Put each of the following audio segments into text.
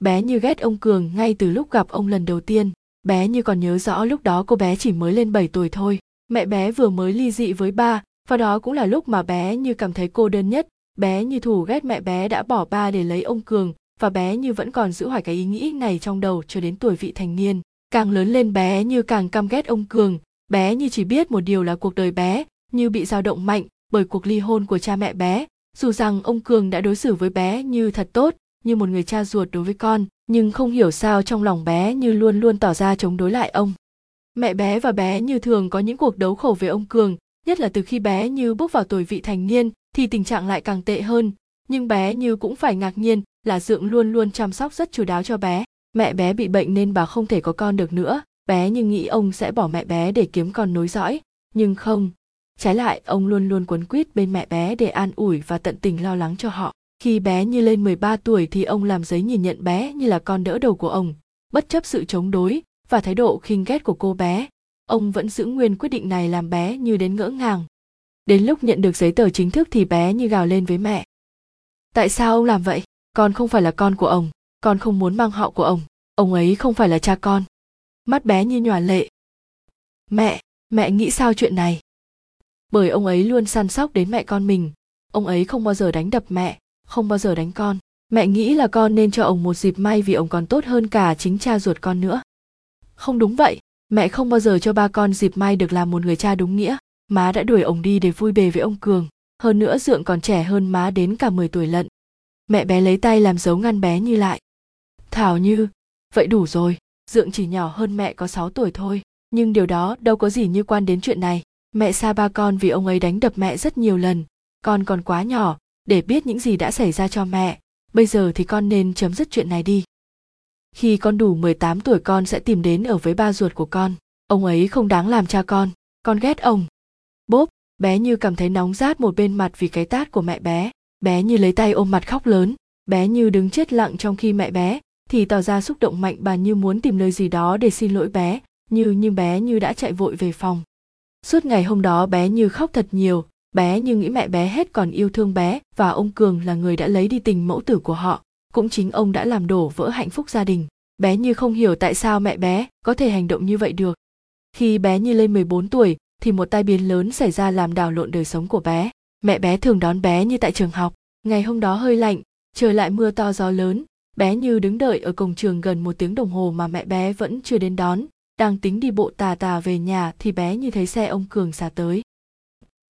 bé như ghét ông cường ngay từ lúc gặp ông lần đầu tiên. Bé như còn nhớ rõ lúc đó cô bé chỉ mới lên 7 tuổi thôi. Mẹ bé vừa mới ly dị với ba, và đó cũng là lúc mà bé như cảm thấy cô đơn nhất. Bé như thù ghét mẹ bé đã bỏ ba để lấy ông cường, và bé như vẫn còn giữ hoài cái ý nghĩ này trong đầu cho đến tuổi vị thành niên. Càng lớn lên bé như càng căm ghét ông cường. Bé như chỉ biết một điều là cuộc đời bé như bị dao động mạnh bởi cuộc ly hôn của cha mẹ bé. Dù rằng ông cường đã đối xử với bé như thật tốt như một người cha ruột đối với con, nhưng không hiểu sao trong lòng bé như luôn luôn tỏ ra chống đối lại ông. Mẹ bé và bé như thường có những cuộc đấu khẩu về ông cường, nhất là từ khi bé như bước vào tuổi vị thành niên thì tình trạng lại càng tệ hơn. Nhưng bé như cũng phải ngạc nhiên là dượng luôn luôn chăm sóc rất chú đáo cho bé. Mẹ bé bị bệnh nên bà không thể có con được nữa. Bé như nghĩ ông sẽ bỏ mẹ bé để kiếm con nối dõi. Nhưng không. Trái lại, ông luôn luôn quấn quýt bên mẹ bé để an ủi và tận tình lo lắng cho họ khi bé như lên 13 tuổi thì ông làm giấy nhìn nhận bé như là con đỡ đầu của ông, bất chấp sự chống đối và thái độ khinh ghét của cô bé. Ông vẫn giữ nguyên quyết định này làm bé như đến ngỡ ngàng. Đến lúc nhận được giấy tờ chính thức thì bé như gào lên với mẹ. Tại sao ông làm vậy? Con không phải là con của ông, con không muốn mang họ của ông ông ấy không phải là cha con. Mắt bé như nhòa lệ. Mẹ mẹ nghĩ sao chuyện này? Bởi ông ấy luôn săn sóc đến mẹ con mình, ông ấy không bao giờ đánh đập mẹ không bao giờ đánh con. Mẹ nghĩ là con nên cho ông một dịp may vì ông còn tốt hơn cả chính cha ruột con nữa. Không đúng vậy. Mẹ không bao giờ cho ba con dịp may được làm một người cha đúng nghĩa. Má đã đuổi ông đi để vui bề với ông cường. Hơn nữa dượng còn trẻ hơn má đến cả 10 tuổi lận. Mẹ bé lấy tay làm dấu ngăn bé như lại. Thảo như, vậy đủ rồi. Dượng chỉ nhỏ hơn mẹ có 6 tuổi thôi. Nhưng điều đó đâu có gì như quan đến chuyện này. Mẹ xa ba con vì ông ấy đánh đập mẹ rất nhiều lần. Con còn quá nhỏ để biết những gì đã xảy ra cho mẹ. Bây giờ thì con nên chấm dứt chuyện này đi. Khi con đủ 18 tuổi, con sẽ tìm đến ở với ba ruột của con. Ông ấy không đáng làm cha con. Con ghét ông. Bốp, bé như cảm thấy nóng rát một bên mặt vì cái tát của mẹ bé. Bé như lấy tay ôm mặt khóc lớn. Bé như đứng chết lặng trong khi mẹ bé thì tỏ ra xúc động mạnh bà như muốn tìm nơi gì đó để xin lỗi bé, như nhưng bé như đã chạy vội về phòng. Suốt ngày hôm đó bé như khóc thật nhiều bé như nghĩ mẹ bé hết còn yêu thương bé và ông cường là người đã lấy đi tình mẫu tử của họ. Cũng chính ông đã làm đổ vỡ hạnh phúc gia đình. Bé như không hiểu tại sao mẹ bé có thể hành động như vậy được. Khi bé như lên 14 tuổi, thì một tai biến lớn xảy ra làm đảo lộn đời sống của bé. Mẹ bé thường đón bé như tại trường học. Ngày hôm đó hơi lạnh, trời lại mưa to gió lớn. Bé như đứng đợi ở cổng trường gần một tiếng đồng hồ mà mẹ bé vẫn chưa đến đón. Đang tính đi bộ tà tà về nhà thì bé như thấy xe ông cường xả tới.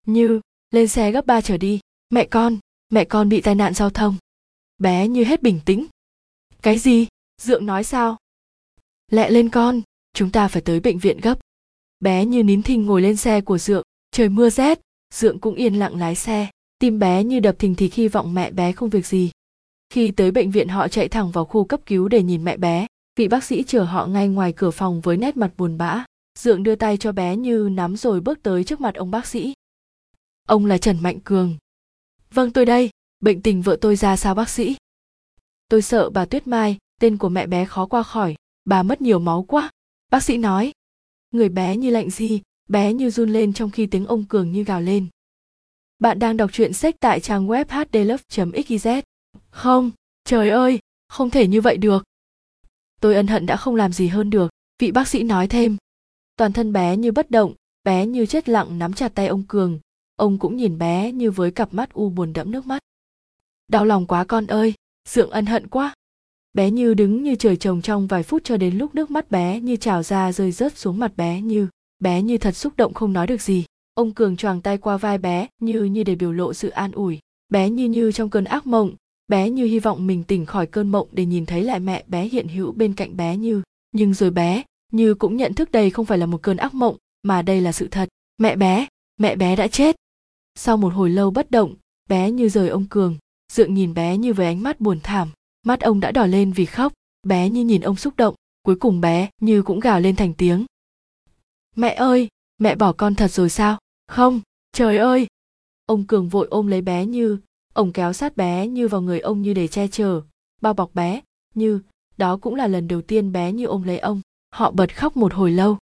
Như lên xe gấp ba trở đi. Mẹ con mẹ con bị tai nạn giao thông. Bé như hết bình tĩnh. Cái gì? Dượng nói sao? Lẹ lên con, chúng ta phải tới bệnh viện gấp. Bé như nín thinh ngồi lên xe của dượng. Trời mưa rét, dượng cũng yên lặng lái xe. Tim bé như đập thình thịch hy vọng mẹ bé không việc gì. Khi tới bệnh viện, họ chạy thẳng vào khu cấp cứu để nhìn mẹ bé. Vị bác sĩ chờ họ ngay ngoài cửa phòng với nét mặt buồn bã. Dượng đưa tay cho bé như nắm rồi bước tới trước mặt ông bác sĩ ông là trần mạnh cường. Vâng tôi đây. Bệnh tình vợ tôi ra sao, bác sĩ? Tôi sợ bà tuyết mai, tên của mẹ bé khó qua khỏi. Bà mất nhiều máu quá. Bác sĩ nói. Người bé như lạnh gì, bé như run lên trong khi tiếng ông cường như gào lên. Bạn đang đọc truyện sách tại trang web hdlove xyz không, trời ơi, không thể như vậy được. Tôi ân hận đã không làm gì hơn được, vị bác sĩ nói thêm. Toàn thân bé như bất động, bé như chết lặng nắm chặt tay ông cường ông cũng nhìn bé như với cặp mắt u buồn đẫm nước mắt. Đau lòng quá con ơi dượng ân hận quá. Bé như đứng như trời trồng trong vài phút cho đến lúc nước mắt bé như trào ra rơi rớt xuống mặt bé như. Bé như thật xúc động không nói được gì. Ông cường choàng tay qua vai bé như như để biểu lộ sự an ủi. Bé như như trong cơn ác mộng. Bé như hy vọng mình tỉnh khỏi cơn mộng để nhìn thấy lại mẹ bé hiện hữu bên cạnh bé như. Nhưng rồi bé như cũng nhận thức đây không phải là một cơn ác mộng, mà đây là sự thật. Mẹ bé mẹ bé đã chết sau một hồi lâu bất động, bé như rời ông cường dượng nhìn bé như với ánh mắt buồn thảm, mắt ông đã đỏ lên vì khóc, bé như nhìn ông xúc động, cuối cùng bé như cũng gào lên thành tiếng. Mẹ ơi, mẹ bỏ con thật rồi sao? Không, trời ơi! Ông cường vội ôm lấy bé như, ông kéo sát bé như vào người ông như để che chở, bao bọc bé, như, đó cũng là lần đầu tiên bé như ôm lấy ông, họ bật khóc một hồi lâu.